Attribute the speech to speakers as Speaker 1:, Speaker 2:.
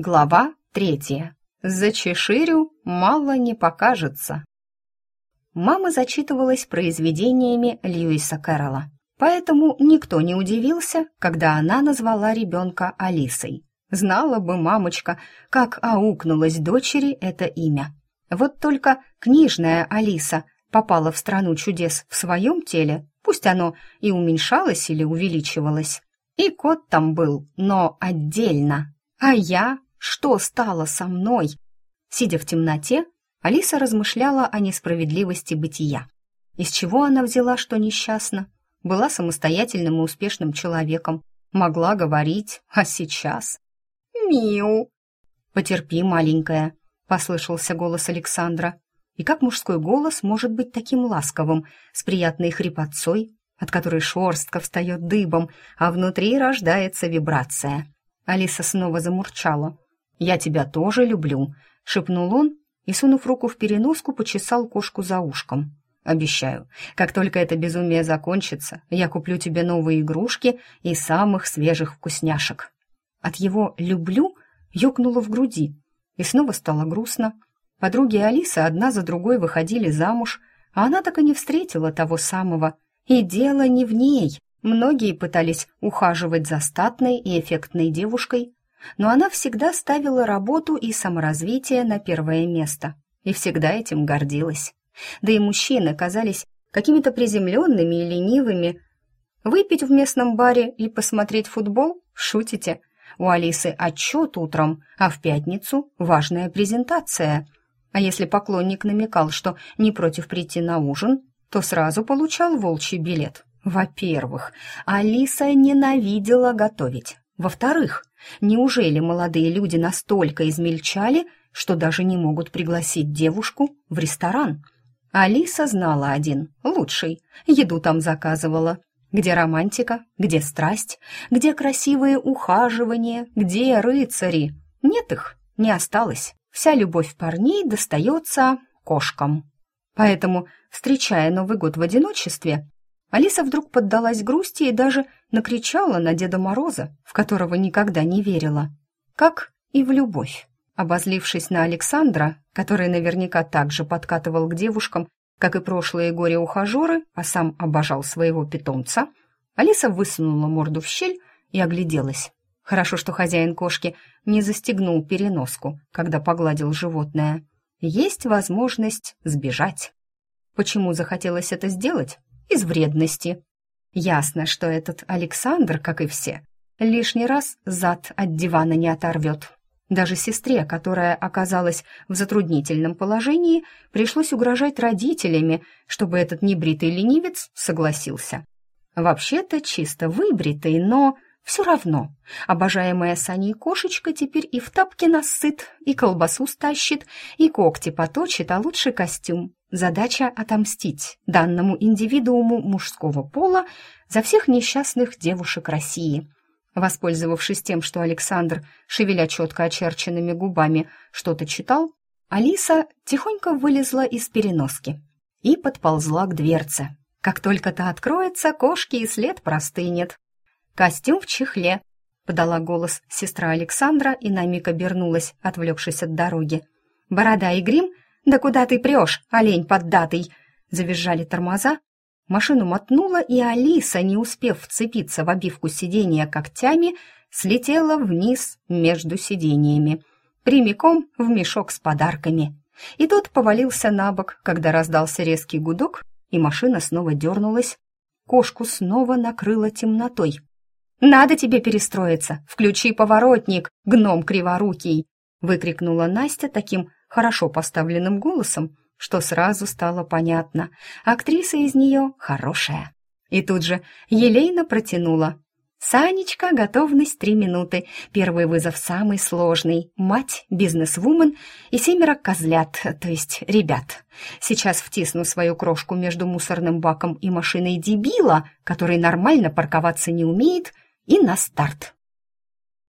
Speaker 1: Глава третья. За чеширю мало не покажется. Мама зачитывалась произведениями Льюиса Кэрролла, поэтому никто не удивился, когда она назвала ребенка Алисой. Знала бы мамочка, как аукнулось дочери это имя. Вот только книжная Алиса попала в страну чудес в своем теле, пусть оно и уменьшалось или увеличивалось. И кот там был, но отдельно. А я что стало со мной? Сидя в темноте, Алиса размышляла о несправедливости бытия. Из чего она взяла, что несчастна? Была самостоятельным и успешным человеком, могла говорить, а сейчас... «Миу!» «Потерпи, маленькая», — послышался голос Александра. И как мужской голос может быть таким ласковым, с приятной хрипотцой, от которой шорстка встает дыбом, а внутри рождается вибрация? Алиса снова замурчала. «Я тебя тоже люблю», — шепнул он и, сунув руку в переноску, почесал кошку за ушком. «Обещаю, как только это безумие закончится, я куплю тебе новые игрушки и самых свежих вкусняшек». От его «люблю» ёкнуло в груди, и снова стало грустно. Подруги Алисы одна за другой выходили замуж, а она так и не встретила того самого. И дело не в ней. Многие пытались ухаживать за статной и эффектной девушкой, но она всегда ставила работу и саморазвитие на первое место и всегда этим гордилась. Да и мужчины казались какими-то приземленными и ленивыми. Выпить в местном баре и посмотреть футбол? Шутите? У Алисы отчет утром, а в пятницу важная презентация. А если поклонник намекал, что не против прийти на ужин, то сразу получал волчий билет. Во-первых, Алиса ненавидела готовить. Во-вторых, неужели молодые люди настолько измельчали, что даже не могут пригласить девушку в ресторан? Алиса знала один, лучший, еду там заказывала. Где романтика, где страсть, где красивые ухаживания, где рыцари? Нет их, не осталось. Вся любовь парней достается кошкам. Поэтому, встречая Новый год в одиночестве, Алиса вдруг поддалась грусти и даже накричала на Деда Мороза, в которого никогда не верила, как и в любовь. Обозлившись на Александра, который наверняка также подкатывал к девушкам, как и прошлые горе-ухажеры, а сам обожал своего питомца, Алиса высунула морду в щель и огляделась. Хорошо, что хозяин кошки не застегнул переноску, когда погладил животное. Есть возможность сбежать. Почему захотелось это сделать? из вредности. Ясно, что этот Александр, как и все, лишний раз зад от дивана не оторвет. Даже сестре, которая оказалась в затруднительном положении, пришлось угрожать родителями, чтобы этот небритый ленивец согласился. Вообще-то чисто выбритый, но все равно. Обожаемая Саней кошечка теперь и в тапки насыт, и колбасу стащит, и когти поточит, а лучше костюм. Задача отомстить данному индивидууму мужского пола за всех несчастных девушек России. Воспользовавшись тем, что Александр, шевеля четко очерченными губами, что-то читал, Алиса тихонько вылезла из переноски и подползла к дверце. Как только та откроется, кошки и след простынет. «Костюм в чехле», — подала голос сестра Александра и на миг обернулась, отвлекшись от дороги. «Борода и грим — «Да куда ты прешь, олень поддатый?» Завизжали тормоза. Машину мотнула, и Алиса, не успев вцепиться в обивку сиденья когтями, слетела вниз между сиденьями, прямиком в мешок с подарками. И тот повалился на бок, когда раздался резкий гудок, и машина снова дернулась. Кошку снова накрыла темнотой. «Надо тебе перестроиться! Включи поворотник, гном криворукий!» выкрикнула Настя таким хорошо поставленным голосом, что сразу стало понятно. Актриса из нее хорошая. И тут же Елейна протянула. «Санечка, готовность три минуты. Первый вызов самый сложный. Мать, бизнесвумен и семеро козлят, то есть ребят. Сейчас втисну свою крошку между мусорным баком и машиной дебила, который нормально парковаться не умеет, и на старт».